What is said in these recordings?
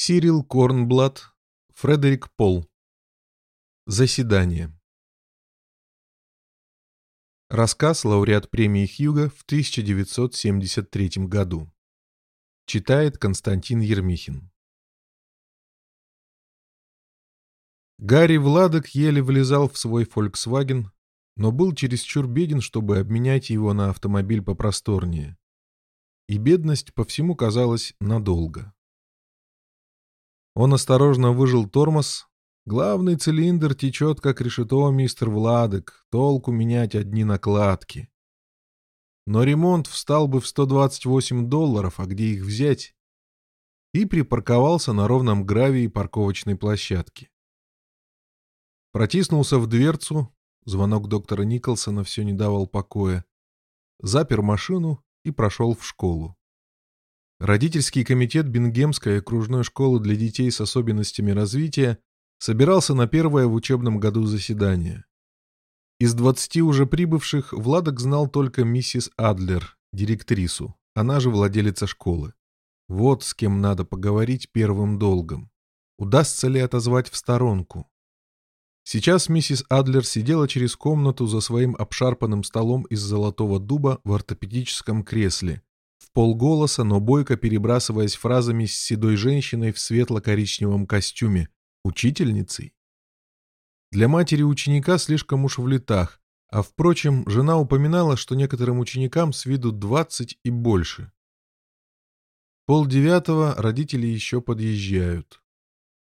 Сирил Корнблат, Фредерик Пол. Заседание. Рассказ лауреат премии Хьюга в 1973 году. Читает Константин Ермихин. Гарри Владок еле влезал в свой Volkswagen, но был чересчур беден, чтобы обменять его на автомобиль попросторнее. И бедность по всему казалась надолго. Он осторожно выжил тормоз. Главный цилиндр течет, как решето, мистер Владок. Толку менять одни накладки. Но ремонт встал бы в 128 долларов, а где их взять? И припарковался на ровном гравии парковочной площадки. Протиснулся в дверцу, звонок доктора Николсона все не давал покоя, запер машину и прошел в школу. Родительский комитет Бенгемской окружной школы для детей с особенностями развития собирался на первое в учебном году заседание. Из двадцати уже прибывших Владок знал только миссис Адлер, директрису, она же владелица школы. Вот с кем надо поговорить первым долгом. Удастся ли отозвать в сторонку? Сейчас миссис Адлер сидела через комнату за своим обшарпанным столом из золотого дуба в ортопедическом кресле – в полголоса, но бойко перебрасываясь фразами с седой женщиной в светло-коричневом костюме, учительницей. Для матери ученика слишком уж в летах, а, впрочем, жена упоминала, что некоторым ученикам с виду 20 и больше. Пол девятого родители еще подъезжают.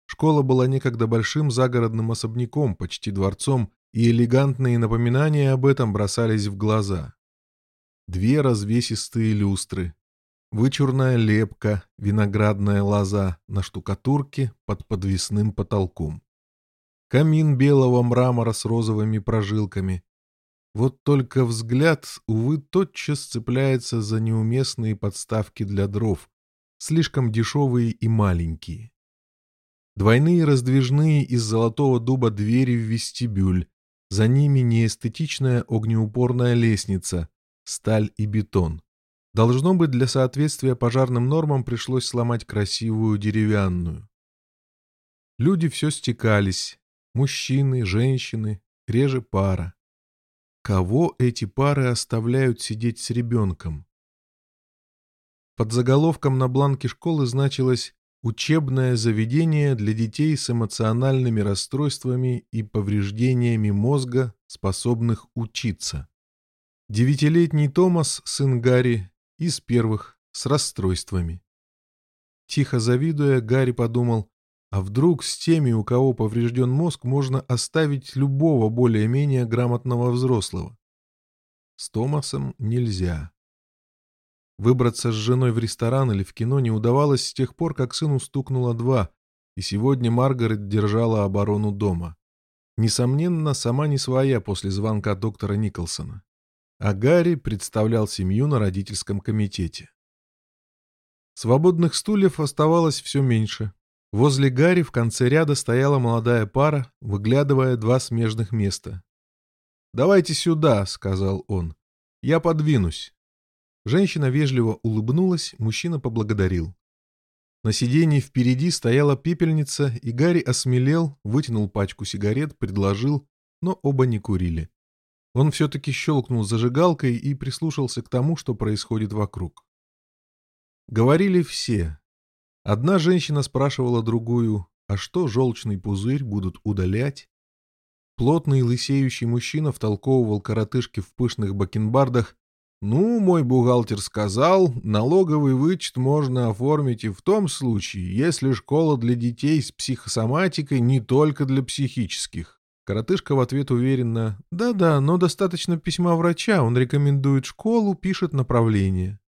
Школа была некогда большим загородным особняком, почти дворцом, и элегантные напоминания об этом бросались в глаза две развесистые люстры, вычурная лепка, виноградная лоза на штукатурке под подвесным потолком, камин белого мрамора с розовыми прожилками. Вот только взгляд, увы, тотчас цепляется за неуместные подставки для дров, слишком дешевые и маленькие. Двойные раздвижные из золотого дуба двери в вестибюль, за ними неэстетичная огнеупорная лестница, сталь и бетон. Должно быть, для соответствия пожарным нормам пришлось сломать красивую деревянную. Люди все стекались. Мужчины, женщины, реже пара. Кого эти пары оставляют сидеть с ребенком? Под заголовком на бланке школы значилось «Учебное заведение для детей с эмоциональными расстройствами и повреждениями мозга, способных учиться». Девятилетний Томас, сын Гарри, из первых, с расстройствами. Тихо завидуя, Гарри подумал, а вдруг с теми, у кого поврежден мозг, можно оставить любого более-менее грамотного взрослого? С Томасом нельзя. Выбраться с женой в ресторан или в кино не удавалось с тех пор, как сыну стукнуло два, и сегодня Маргарет держала оборону дома. Несомненно, сама не своя после звонка доктора Николсона а Гарри представлял семью на родительском комитете. Свободных стульев оставалось все меньше. Возле Гарри в конце ряда стояла молодая пара, выглядывая два смежных места. «Давайте сюда», — сказал он. «Я подвинусь». Женщина вежливо улыбнулась, мужчина поблагодарил. На сиденье впереди стояла пепельница, и Гарри осмелел, вытянул пачку сигарет, предложил, но оба не курили. Он все-таки щелкнул зажигалкой и прислушался к тому, что происходит вокруг. Говорили все. Одна женщина спрашивала другую, а что желчный пузырь будут удалять? Плотный лысеющий мужчина втолковывал коротышке в пышных бакенбардах. «Ну, мой бухгалтер сказал, налоговый вычет можно оформить и в том случае, если школа для детей с психосоматикой не только для психических. Коротышка в ответ уверенно «Да-да, но достаточно письма врача, он рекомендует школу, пишет направление».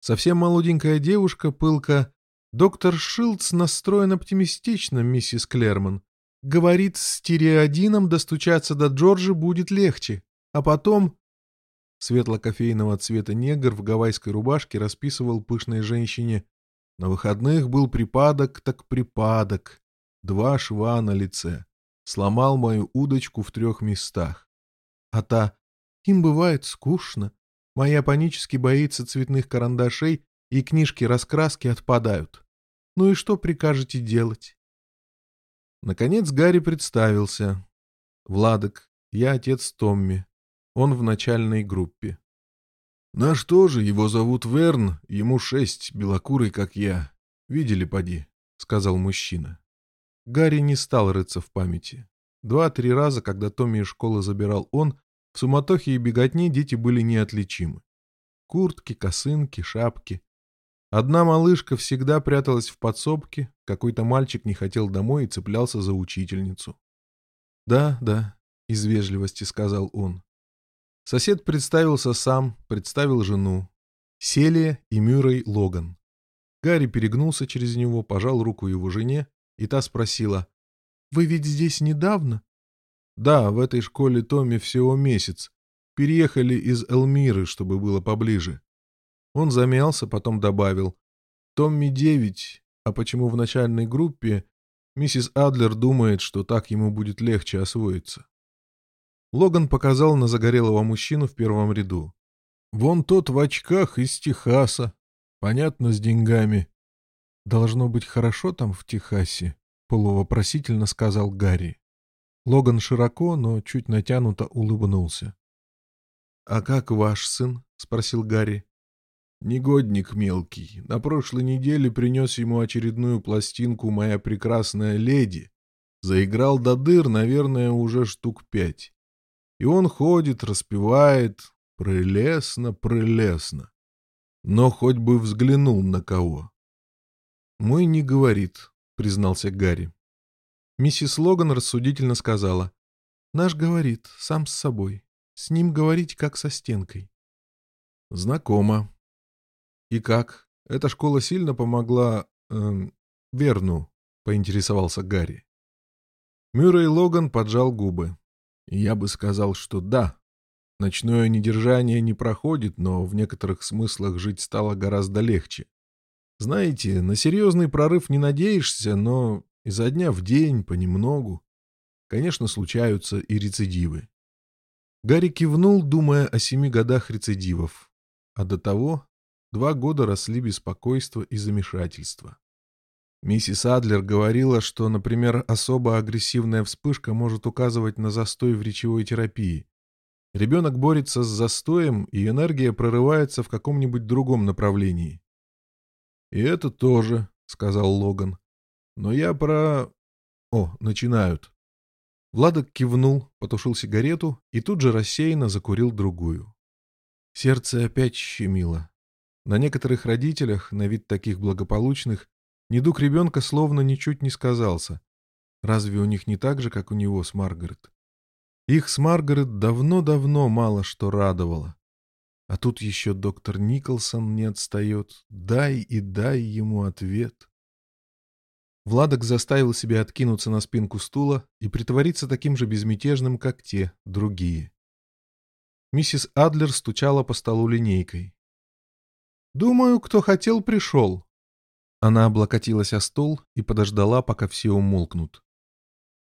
Совсем молоденькая девушка, пылка «Доктор Шилдс настроен оптимистично, миссис Клерман. Говорит, с тиреодином достучаться до Джорджа будет легче. А потом...» Светло-кофейного цвета негр в гавайской рубашке расписывал пышной женщине «На выходных был припадок, так припадок. Два шва на лице сломал мою удочку в трех местах. А та «Им бывает скучно. Моя панически боится цветных карандашей, и книжки-раскраски отпадают». Ну и что прикажете делать? Наконец Гарри представился. Владок, я отец Томми. Он в начальной группе. Наш тоже, его зовут Верн, ему шесть, белокурый, как я. Видели, поди, — сказал мужчина. Гарри не стал рыться в памяти. Два-три раза, когда Томми из школы забирал он, в суматохе и беготне дети были неотличимы. Куртки, косынки, шапки. Одна малышка всегда пряталась в подсобке, какой-то мальчик не хотел домой и цеплялся за учительницу. «Да, да», — из вежливости сказал он. Сосед представился сам, представил жену. Селия и Мюррей Логан. Гарри перегнулся через него, пожал руку его жене, и та спросила, «Вы ведь здесь недавно?» «Да, в этой школе Томми всего месяц. Переехали из Элмиры, чтобы было поближе. Он замялся, потом добавил. Томми девять, а почему в начальной группе миссис Адлер думает, что так ему будет легче освоиться. Логан показал на загорелого мужчину в первом ряду. «Вон тот в очках из Техаса. Понятно, с деньгами». «Должно быть хорошо там, в Техасе», — полувопросительно сказал Гарри. Логан широко, но чуть натянуто улыбнулся. «А как ваш сын?» — спросил Гарри. «Негодник мелкий. На прошлой неделе принес ему очередную пластинку «Моя прекрасная леди». Заиграл до дыр, наверное, уже штук пять. И он ходит, распевает. Прелестно, прелестно. Но хоть бы взглянул на кого. «Мой не говорит», — признался Гарри. Миссис Логан рассудительно сказала. «Наш говорит, сам с собой. С ним говорить, как со стенкой. Знакомо. И как? Эта школа сильно помогла... Эм, Верну, поинтересовался Гарри. Мюррей Логан поджал губы. Я бы сказал, что да. Ночное недержание не проходит, но в некоторых смыслах жить стало гораздо легче. Знаете, на серьезный прорыв не надеешься, но изо дня в день, понемногу. Конечно, случаются и рецидивы. Гарри кивнул, думая о семи годах рецидивов. А до того два года росли беспокойство и замешательство. Миссис Адлер говорила, что, например, особо агрессивная вспышка может указывать на застой в речевой терапии. Ребенок борется с застоем, и энергия прорывается в каком-нибудь другом направлении. «И это тоже», — сказал Логан. «Но я про...» «О, начинают». Владок кивнул, потушил сигарету и тут же рассеянно закурил другую. Сердце опять щемило. На некоторых родителях, на вид таких благополучных, недуг ребенка словно ничуть не сказался. Разве у них не так же, как у него с Маргарет? Их с Маргарет давно-давно мало что радовало. А тут еще доктор Николсон не отстает. Дай и дай ему ответ. Владок заставил себя откинуться на спинку стула и притвориться таким же безмятежным, как те, другие. Миссис Адлер стучала по столу линейкой. «Думаю, кто хотел, пришел». Она облокотилась о стол и подождала, пока все умолкнут.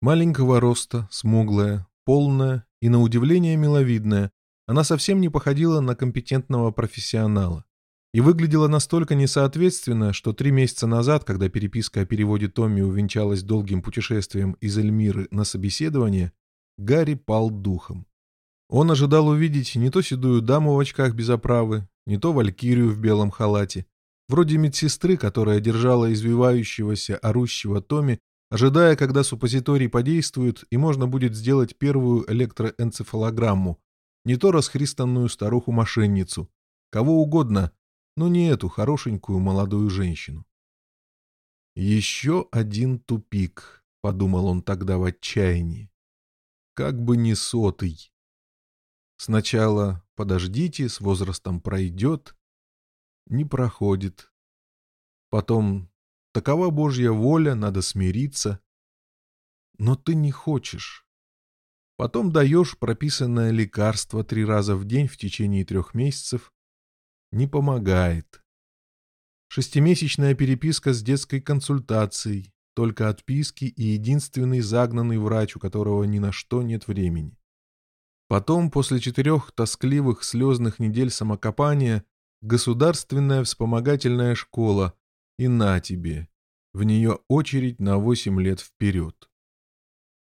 Маленького роста, смуглая, полная и, на удивление, миловидная, она совсем не походила на компетентного профессионала и выглядела настолько несоответственно, что три месяца назад, когда переписка о переводе Томми увенчалась долгим путешествием из Эльмиры на собеседование, Гарри пал духом. Он ожидал увидеть не то седую даму в очках без оправы, не то валькирию в белом халате, вроде медсестры, которая держала извивающегося, орущего Томми, ожидая, когда суппозиторий подействует и можно будет сделать первую электроэнцефалограмму, не то расхристанную старуху-мошенницу, кого угодно, но не эту хорошенькую молодую женщину. «Еще один тупик», — подумал он тогда в отчаянии. «Как бы не сотый. Сначала подождите, с возрастом пройдет. Не проходит. Потом такова Божья воля, надо смириться. Но ты не хочешь. Потом даешь прописанное лекарство три раза в день в течение трех месяцев, не помогает. Шестимесячная переписка с детской консультацией, только отписки и единственный загнанный врач, у которого ни на что нет времени. Потом, после четырех тоскливых слезных недель самокопания, государственная вспомогательная школа, и на тебе. в нее очередь на 8 лет вперед.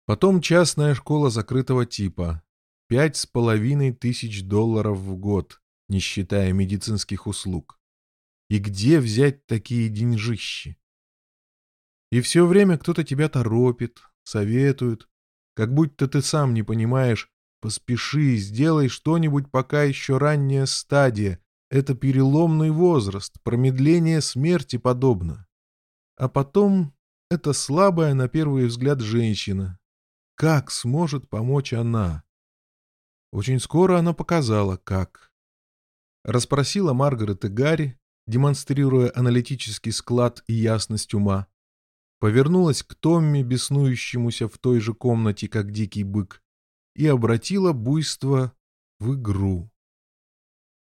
Потом частная школа закрытого типа. Пять с половиной тысяч долларов в год, не считая медицинских услуг. И где взять такие деньжищи? И все время кто-то тебя торопит, советует, как будто ты сам не понимаешь, поспеши, сделай что-нибудь, пока еще ранняя стадия, это переломный возраст, промедление смерти подобно. А потом это слабая на первый взгляд женщина. Как сможет помочь она? Очень скоро она показала, как. Расспросила Маргарет и Гарри, демонстрируя аналитический склад и ясность ума. Повернулась к Томми, беснующемуся в той же комнате, как дикий бык, и обратила буйство в игру.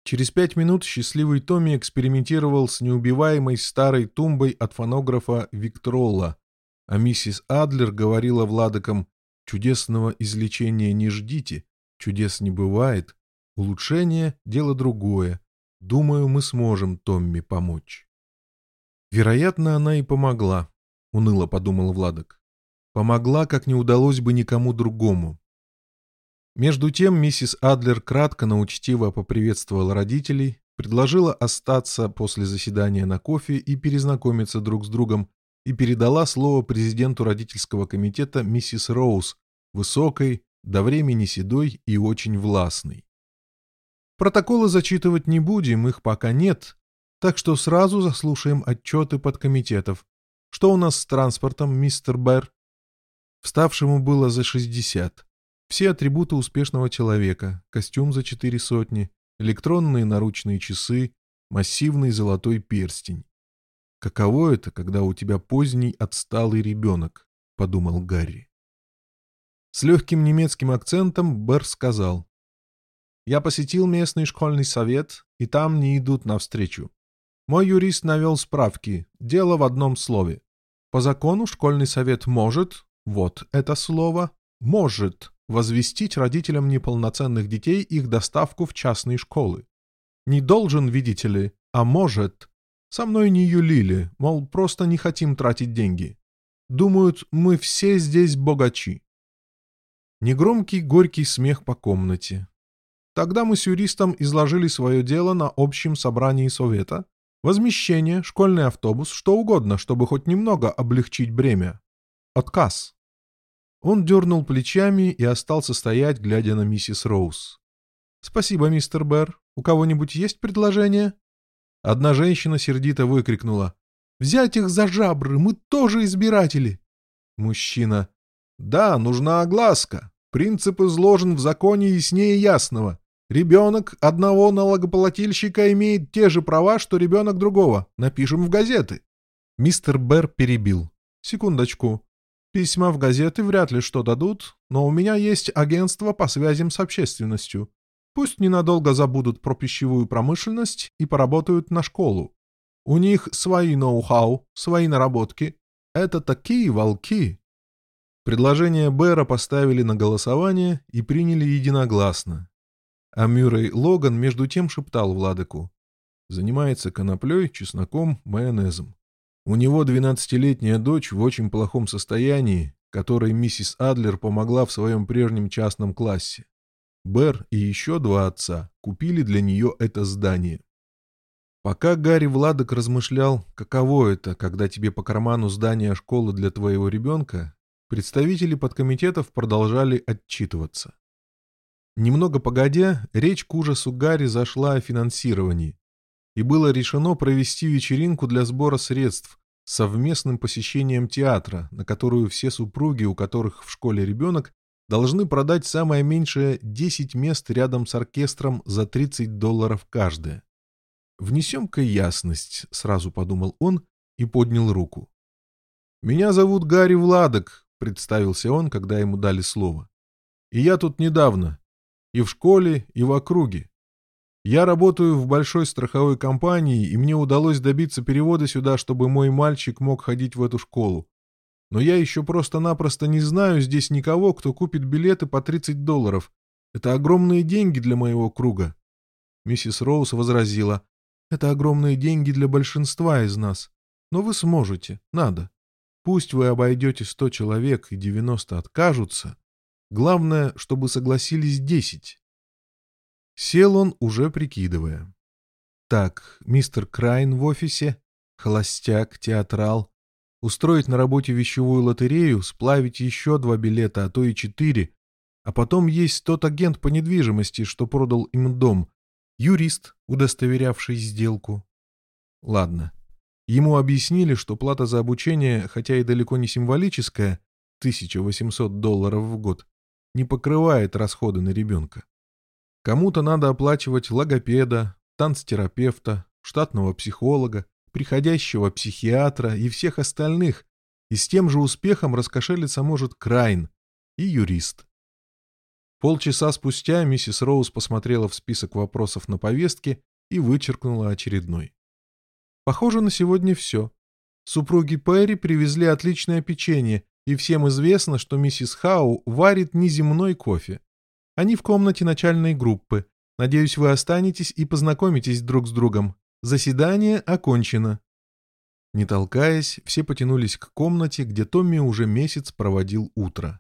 Через пять минут счастливый Томми экспериментировал с неубиваемой старой тумбой от фонографа Виктролла, а миссис Адлер говорила Владокам «Чудесного излечения не ждите, чудес не бывает, улучшение — дело другое, думаю, мы сможем Томми помочь». Вероятно, она и помогла, — уныло подумал Владок. Помогла, как не удалось бы никому другому. Между тем миссис Адлер кратко, но учтиво поприветствовала родителей, предложила остаться после заседания на кофе и перезнакомиться друг с другом, и передала слово президенту родительского комитета миссис Роуз, высокой, до времени седой и очень властной. Протоколы зачитывать не будем, их пока нет, так что сразу заслушаем отчеты подкомитетов. Что у нас с транспортом, мистер Берр? Вставшему было за шестьдесят. Все атрибуты успешного человека, костюм за четыре сотни, электронные наручные часы, массивный золотой перстень. «Каково это, когда у тебя поздний отсталый ребенок?» — подумал Гарри. С легким немецким акцентом Берр сказал. «Я посетил местный школьный совет, и там не идут навстречу. Мой юрист навел справки, дело в одном слове. По закону школьный совет может, вот это слово, может возвестить родителям неполноценных детей их доставку в частные школы. Не должен, видите ли, а может. Со мной не юлили, мол, просто не хотим тратить деньги. Думают, мы все здесь богачи. Негромкий горький смех по комнате. Тогда мы с юристом изложили свое дело на общем собрании совета. Возмещение, школьный автобус, что угодно, чтобы хоть немного облегчить бремя. Отказ. Он дернул плечами и остался стоять, глядя на миссис Роуз. «Спасибо, мистер Берр. У кого-нибудь есть предложение?» Одна женщина сердито выкрикнула. «Взять их за жабры! Мы тоже избиратели!» Мужчина. «Да, нужна огласка. Принцип изложен в законе яснее ясного. Ребенок одного налогоплательщика имеет те же права, что ребенок другого. Напишем в газеты». Мистер Берр перебил. «Секундочку. Письма в газеты вряд ли что дадут, но у меня есть агентство по связям с общественностью. Пусть ненадолго забудут про пищевую промышленность и поработают на школу. У них свои ноу-хау, свои наработки. Это такие волки. Предложение Бэра поставили на голосование и приняли единогласно. А Мюррей Логан между тем шептал Владыку. Занимается коноплей, чесноком, майонезом. У него двенадцатилетняя дочь в очень плохом состоянии, которой миссис Адлер помогла в своем прежнем частном классе. Бер и еще два отца купили для нее это здание. Пока Гарри Владок размышлял, каково это, когда тебе по карману здание школы для твоего ребенка, представители подкомитетов продолжали отчитываться. Немного погодя, речь к ужасу Гарри зашла о финансировании, и было решено провести вечеринку для сбора средств совместным посещением театра, на которую все супруги, у которых в школе ребенок, должны продать самое меньшее 10 мест рядом с оркестром за 30 долларов каждое. «Внесем-ка ясность», — сразу подумал он и поднял руку. «Меня зовут Гарри Владок», — представился он, когда ему дали слово. «И я тут недавно. И в школе, и в округе. Я работаю в большой страховой компании, и мне удалось добиться перевода сюда, чтобы мой мальчик мог ходить в эту школу. Но я еще просто-напросто не знаю здесь никого, кто купит билеты по 30 долларов. Это огромные деньги для моего круга. Миссис Роуз возразила. Это огромные деньги для большинства из нас. Но вы сможете, надо. Пусть вы обойдете сто человек и девяносто откажутся. Главное, чтобы согласились десять. Сел он, уже прикидывая. Так, мистер Крайн в офисе, холостяк, театрал. Устроить на работе вещевую лотерею, сплавить еще два билета, а то и четыре. А потом есть тот агент по недвижимости, что продал им дом. Юрист, удостоверявший сделку. Ладно. Ему объяснили, что плата за обучение, хотя и далеко не символическая, 1800 долларов в год, не покрывает расходы на ребенка. Кому-то надо оплачивать логопеда, танцтерапевта, штатного психолога, приходящего психиатра и всех остальных, и с тем же успехом раскошелиться может Крайн и юрист. Полчаса спустя миссис Роуз посмотрела в список вопросов на повестке и вычеркнула очередной. Похоже, на сегодня все. Супруги Перри привезли отличное печенье, и всем известно, что миссис Хау варит неземной кофе. Они в комнате начальной группы. Надеюсь, вы останетесь и познакомитесь друг с другом. Заседание окончено». Не толкаясь, все потянулись к комнате, где Томми уже месяц проводил утро.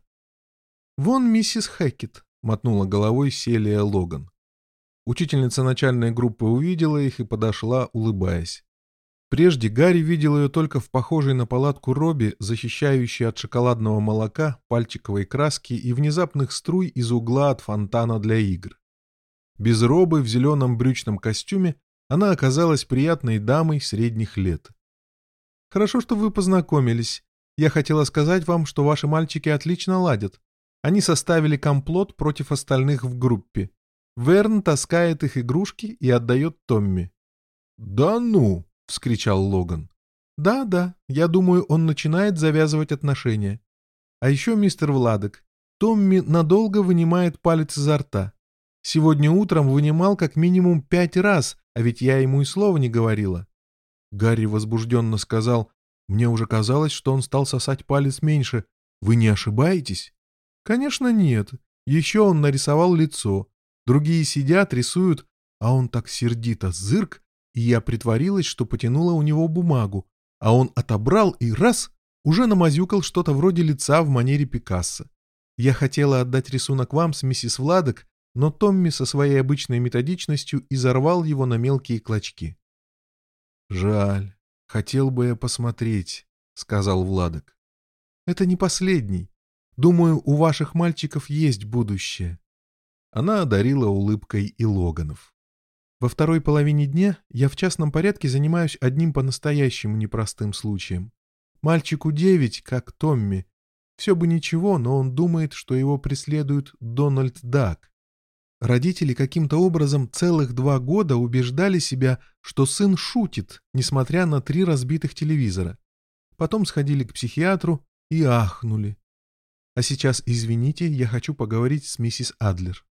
«Вон миссис Хэкет», — мотнула головой Селия Логан. Учительница начальной группы увидела их и подошла, улыбаясь. Прежде Гарри видел ее только в похожей на палатку робе, защищающей от шоколадного молока, пальчиковой краски и внезапных струй из угла от фонтана для игр. Без робы в зеленом брючном костюме она оказалась приятной дамой средних лет. «Хорошо, что вы познакомились. Я хотела сказать вам, что ваши мальчики отлично ладят. Они составили комплот против остальных в группе. Верн таскает их игрушки и отдает Томми». «Да ну!» — вскричал Логан. «Да-да, я думаю, он начинает завязывать отношения. А еще мистер Владок, Томми надолго вынимает палец изо рта. Сегодня утром вынимал как минимум пять раз, а ведь я ему и слова не говорила». Гарри возбужденно сказал, «Мне уже казалось, что он стал сосать палец меньше. Вы не ошибаетесь?» «Конечно нет. Еще он нарисовал лицо. Другие сидят, рисуют, а он так сердито зырк, и я притворилась, что потянула у него бумагу, а он отобрал и раз уже намазюкал что-то вроде лица в манере Пикассо. Я хотела отдать рисунок вам с миссис Владок, но Томми со своей обычной методичностью изорвал его на мелкие клочки. «Жаль, хотел бы я посмотреть», — сказал Владок. «Это не последний. Думаю, у ваших мальчиков есть будущее». Она одарила улыбкой и Логанов. Во второй половине дня я в частном порядке занимаюсь одним по-настоящему непростым случаем. Мальчику девять, как Томми. Все бы ничего, но он думает, что его преследует Дональд Дак. Родители каким-то образом целых два года убеждали себя, что сын шутит, несмотря на три разбитых телевизора. Потом сходили к психиатру и ахнули. А сейчас, извините, я хочу поговорить с миссис Адлер.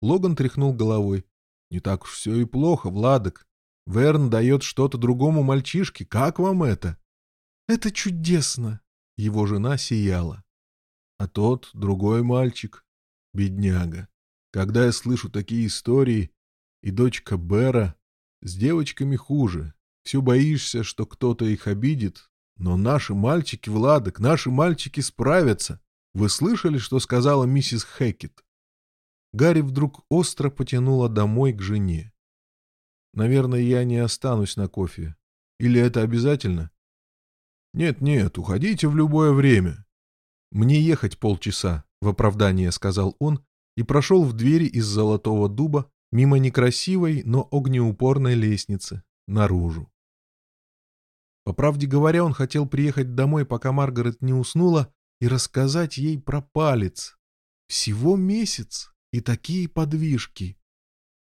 Логан тряхнул головой. Не так уж все и плохо, Владок. Верн дает что-то другому мальчишке. Как вам это? Это чудесно. Его жена сияла. А тот, другой мальчик, бедняга. Когда я слышу такие истории, и дочка Бера, с девочками хуже. Все боишься, что кто-то их обидит, но наши мальчики, Владок, наши мальчики справятся. Вы слышали, что сказала миссис Хэкет? Гарри вдруг остро потянула домой к жене. «Наверное, я не останусь на кофе. Или это обязательно?» «Нет-нет, уходите в любое время». «Мне ехать полчаса», — в оправдание сказал он и прошел в двери из золотого дуба мимо некрасивой, но огнеупорной лестницы, наружу. По правде говоря, он хотел приехать домой, пока Маргарет не уснула, и рассказать ей про палец. Всего месяц. И такие подвижки.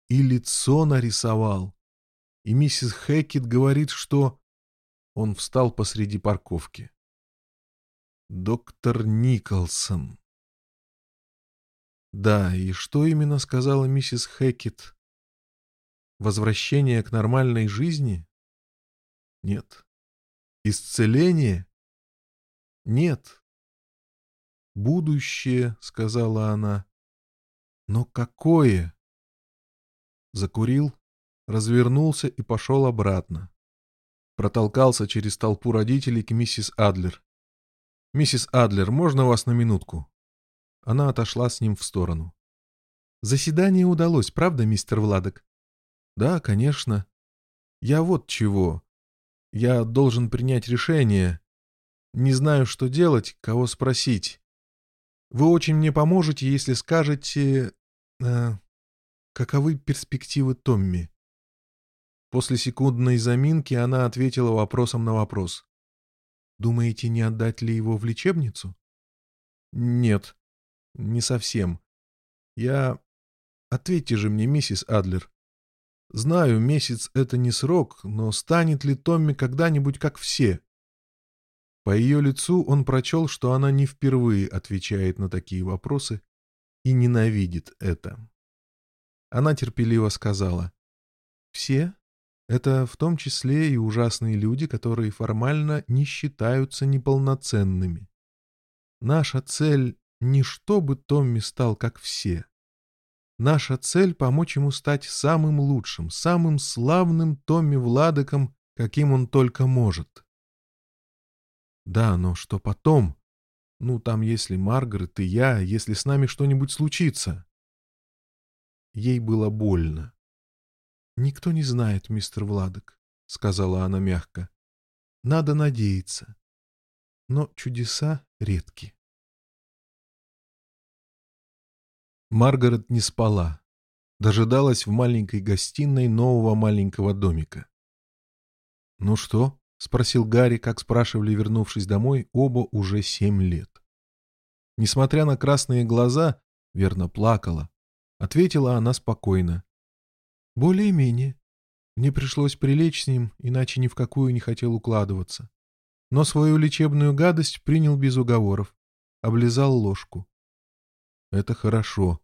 И лицо нарисовал. И миссис Хэкет говорит, что... Он встал посреди парковки. Доктор Николсон. Да, и что именно сказала миссис Хэкет? Возвращение к нормальной жизни? Нет. Исцеление? Нет. Будущее, сказала она. Но какое? Закурил, развернулся и пошел обратно. протолкался через толпу родителей к миссис Адлер. «Миссис Адлер, можно вас на минутку?» Она отошла с ним в сторону. «Заседание удалось, правда, мистер Владок?» «Да, конечно. Я вот чего. Я должен принять решение. Не знаю, что делать, кого спросить. Вы очень мне поможете, если скажете... Э, каковы перспективы Томми?» После секундной заминки она ответила вопросом на вопрос. «Думаете, не отдать ли его в лечебницу?» «Нет, не совсем. Я... Ответьте же мне, миссис Адлер. Знаю, месяц — это не срок, но станет ли Томми когда-нибудь как все?» По ее лицу он прочел, что она не впервые отвечает на такие вопросы и ненавидит это. Она терпеливо сказала. «Все? Это в том числе и ужасные люди, которые формально не считаются неполноценными. Наша цель не чтобы Томми стал как все. Наша цель — помочь ему стать самым лучшим, самым славным Томми Владыком, каким он только может. Да, но что потом? Ну, там, если Маргарет и я, если с нами что-нибудь случится. Ей было больно. «Никто не знает, мистер Владок», — сказала она мягко. «Надо надеяться. Но чудеса редки». Маргарет не спала. Дожидалась в маленькой гостиной нового маленького домика. «Ну что?» — спросил Гарри, как спрашивали, вернувшись домой, оба уже семь лет. Несмотря на красные глаза, верно плакала. Ответила она спокойно. «Более-менее. Мне пришлось прилечь с ним, иначе ни в какую не хотел укладываться. Но свою лечебную гадость принял без уговоров. Облизал ложку. Это хорошо.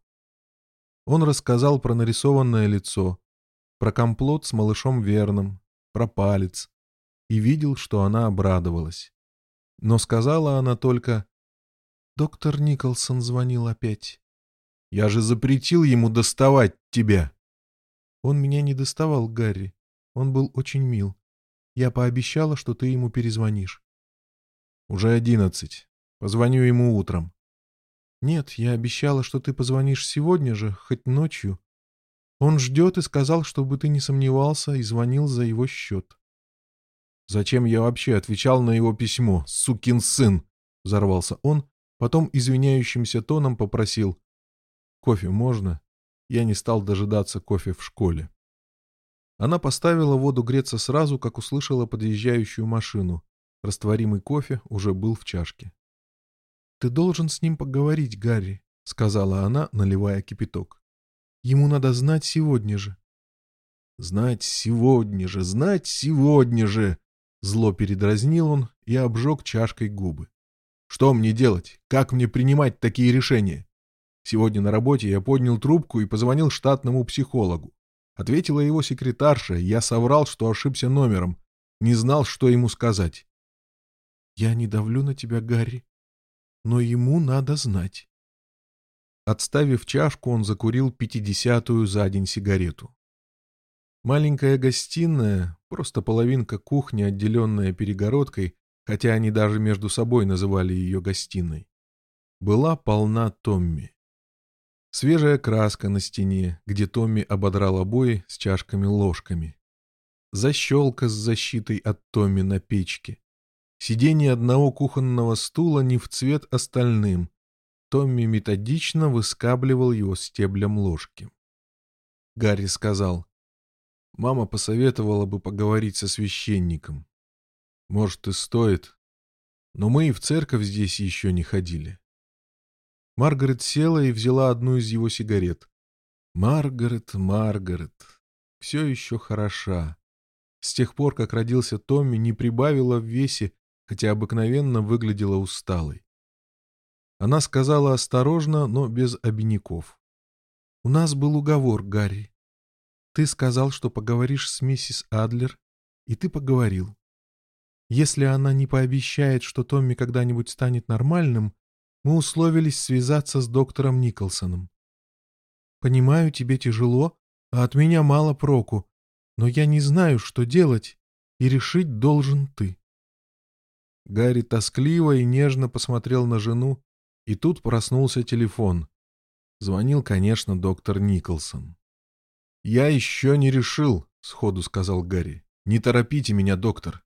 Он рассказал про нарисованное лицо, про комплот с малышом Верном, про палец, и видел, что она обрадовалась. Но сказала она только «Доктор Николсон звонил опять». «Я же запретил ему доставать тебя!» «Он меня не доставал, Гарри. Он был очень мил. Я пообещала, что ты ему перезвонишь». «Уже одиннадцать. Позвоню ему утром». «Нет, я обещала, что ты позвонишь сегодня же, хоть ночью. Он ждет и сказал, чтобы ты не сомневался и звонил за его счет». «Зачем я вообще отвечал на его письмо, сукин сын?» — взорвался он, потом извиняющимся тоном попросил. «Кофе можно?» Я не стал дожидаться кофе в школе. Она поставила воду греться сразу, как услышала подъезжающую машину. Растворимый кофе уже был в чашке. «Ты должен с ним поговорить, Гарри», — сказала она, наливая кипяток. «Ему надо знать сегодня же». «Знать сегодня же, знать сегодня же!» Зло передразнил он и обжег чашкой губы. «Что мне делать? Как мне принимать такие решения? Сегодня на работе я поднял трубку и позвонил штатному психологу. Ответила его секретарша, я соврал, что ошибся номером. Не знал, что ему сказать. «Я не давлю на тебя, Гарри», но ему надо знать. Отставив чашку, он закурил пятидесятую за день сигарету. Маленькая гостиная, просто половинка кухни, отделенная перегородкой, хотя они даже между собой называли ее гостиной, была полна Томми. Свежая краска на стене, где Томми ободрал обои с чашками-ложками. Защелка с защитой от Томми на печке. Сиденье одного кухонного стула не в цвет остальным. Томми методично выскабливал его стеблем ложки. Гарри сказал, «Мама посоветовала бы поговорить со священником. Может, и стоит. Но мы и в церковь здесь еще не ходили». Маргарет села и взяла одну из его сигарет. «Маргарет, Маргарет, все еще хороша. С тех пор, как родился Томми, не прибавила в весе хотя обыкновенно выглядела усталой. Она сказала осторожно, но без обиняков. «У нас был уговор, Гарри. Ты сказал, что поговоришь с миссис Адлер, и ты поговорил. Если она не пообещает, что Томми когда-нибудь станет нормальным, мы условились связаться с доктором Николсоном. Понимаю, тебе тяжело, а от меня мало проку, но я не знаю, что делать, и решить должен ты. Гарри тоскливо и нежно посмотрел на жену, и тут проснулся телефон. Звонил, конечно, доктор Николсон. «Я еще не решил», — сходу сказал Гарри. «Не торопите меня, доктор».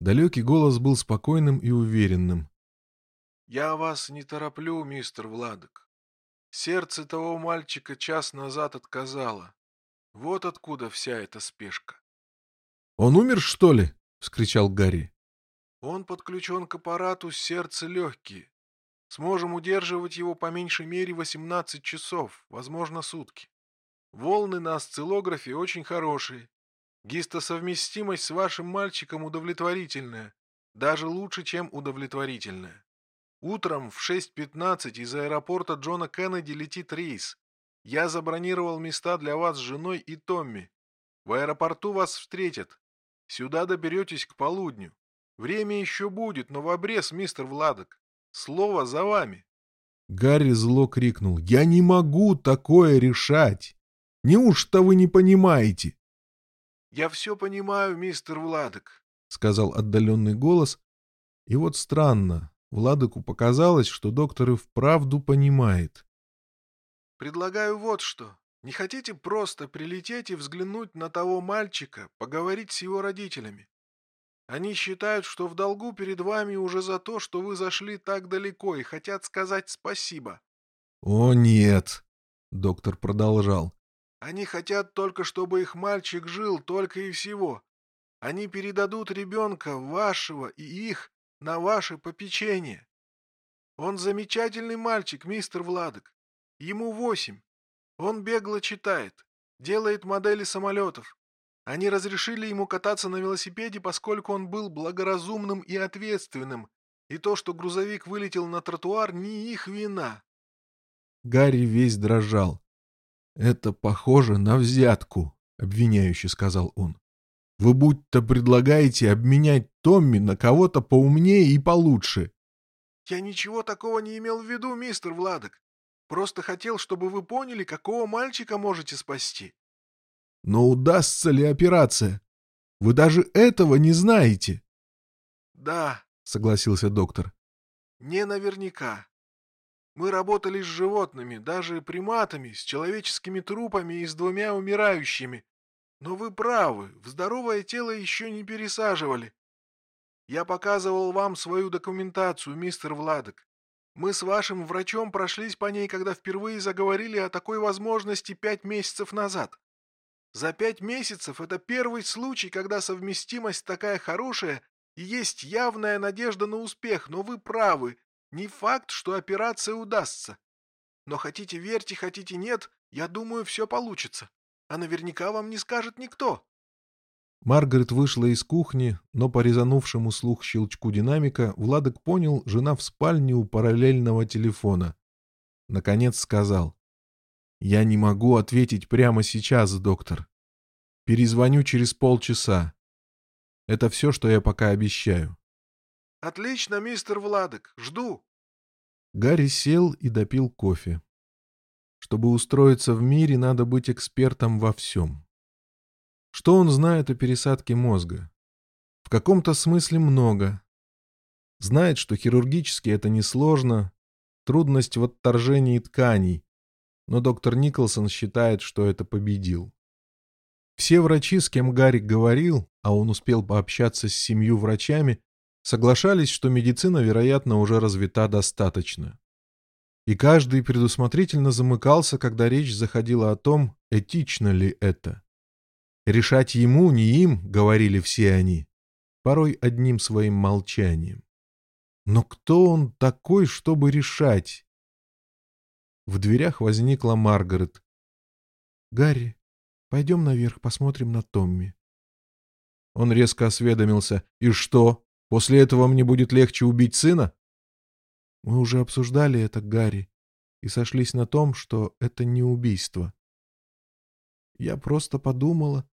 Далекий голос был спокойным и уверенным. «Я вас не тороплю, мистер Владок. Сердце того мальчика час назад отказало. Вот откуда вся эта спешка». «Он умер, что ли?» — вскричал Гарри. «Он подключен к аппарату сердце легкие. Сможем удерживать его по меньшей мере 18 часов, возможно, сутки. Волны на осциллографе очень хорошие. Гистосовместимость с вашим мальчиком удовлетворительная, даже лучше, чем удовлетворительная. Утром в 6.15 из аэропорта Джона Кеннеди летит рейс. Я забронировал места для вас с женой и Томми. В аэропорту вас встретят. Сюда доберетесь к полудню. Время еще будет, но в обрез, мистер Владок. Слово за вами. Гарри зло крикнул. «Я не могу такое решать! Неужто вы не понимаете?» «Я все понимаю, мистер Владок», — сказал отдаленный голос. И вот странно, Владыку показалось, что доктор и вправду понимает. «Предлагаю вот что. Не хотите просто прилететь и взглянуть на того мальчика, поговорить с его родителями? Они считают, что в долгу перед вами уже за то, что вы зашли так далеко и хотят сказать спасибо. — О, нет! — доктор продолжал. — Они хотят только, чтобы их мальчик жил только и всего. Они передадут ребенка, вашего и их, на ваше попечение. Он замечательный мальчик, мистер Владок. Ему восемь. Он бегло читает, делает модели самолетов, они разрешили ему кататься на велосипеде, поскольку он был благоразумным и ответственным, и то, что грузовик вылетел на тротуар, не их вина. Гарри весь дрожал. «Это похоже на взятку», — обвиняюще сказал он. «Вы будто предлагаете обменять Томми на кого-то поумнее и получше». «Я ничего такого не имел в виду, мистер Владок. Просто хотел, чтобы вы поняли, какого мальчика можете спасти. Но удастся ли операция? Вы даже этого не знаете. Да, согласился доктор. Не наверняка. Мы работали с животными, даже приматами, с человеческими трупами и с двумя умирающими. Но вы правы, в здоровое тело еще не пересаживали. Я показывал вам свою документацию, мистер Владок. Мы с вашим врачом прошлись по ней, когда впервые заговорили о такой возможности пять месяцев назад. За пять месяцев это первый случай, когда совместимость такая хорошая и есть явная надежда на успех, но вы правы, не факт, что операция удастся. Но хотите верьте, хотите нет, я думаю, все получится. А наверняка вам не скажет никто. Маргарет вышла из кухни, но по резанувшему слух щелчку динамика Владок понял, жена в спальне у параллельного телефона. Наконец сказал. «Я не могу ответить прямо сейчас, доктор. Перезвоню через полчаса. Это все, что я пока обещаю». «Отлично, мистер Владок. Жду». Гарри сел и допил кофе. Чтобы устроиться в мире, надо быть экспертом во всем. Что он знает о пересадке мозга? В каком-то смысле много. Знает, что хирургически это несложно, трудность в отторжении тканей, но доктор Николсон считает, что это победил. Все врачи, с кем Гарик говорил, а он успел пообщаться с семью врачами, соглашались, что медицина, вероятно, уже развита достаточно. И каждый предусмотрительно замыкался, когда речь заходила о том, этично ли это. Решать ему, не им, говорили все они, порой одним своим молчанием. Но кто он такой, чтобы решать? В дверях возникла Маргарет. «Гарри, пойдем наверх, посмотрим на Томми». Он резко осведомился. «И что, после этого мне будет легче убить сына?» «Мы уже обсуждали это, Гарри, и сошлись на том, что это не убийство. Я просто подумала.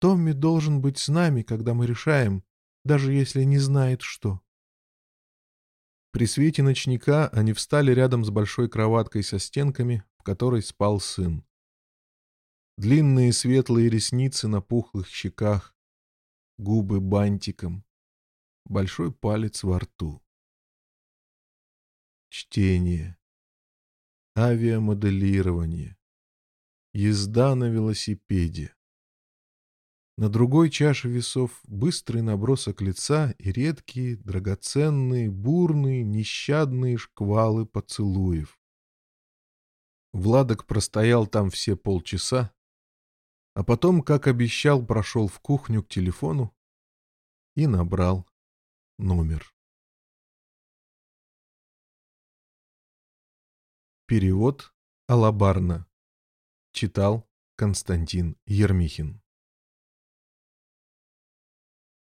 Томми должен быть с нами, когда мы решаем, даже если не знает что». При свете ночника они встали рядом с большой кроваткой со стенками, в которой спал сын. Длинные светлые ресницы на пухлых щеках, губы бантиком, большой палец во рту. Чтение. Авиамоделирование. Езда на велосипеде. На другой чаше весов быстрый набросок лица и редкие, драгоценные, бурные, нещадные шквалы поцелуев. Владок простоял там все полчаса, а потом, как обещал, прошел в кухню к телефону и набрал номер. Перевод Алабарна. Читал Константин Ермихин.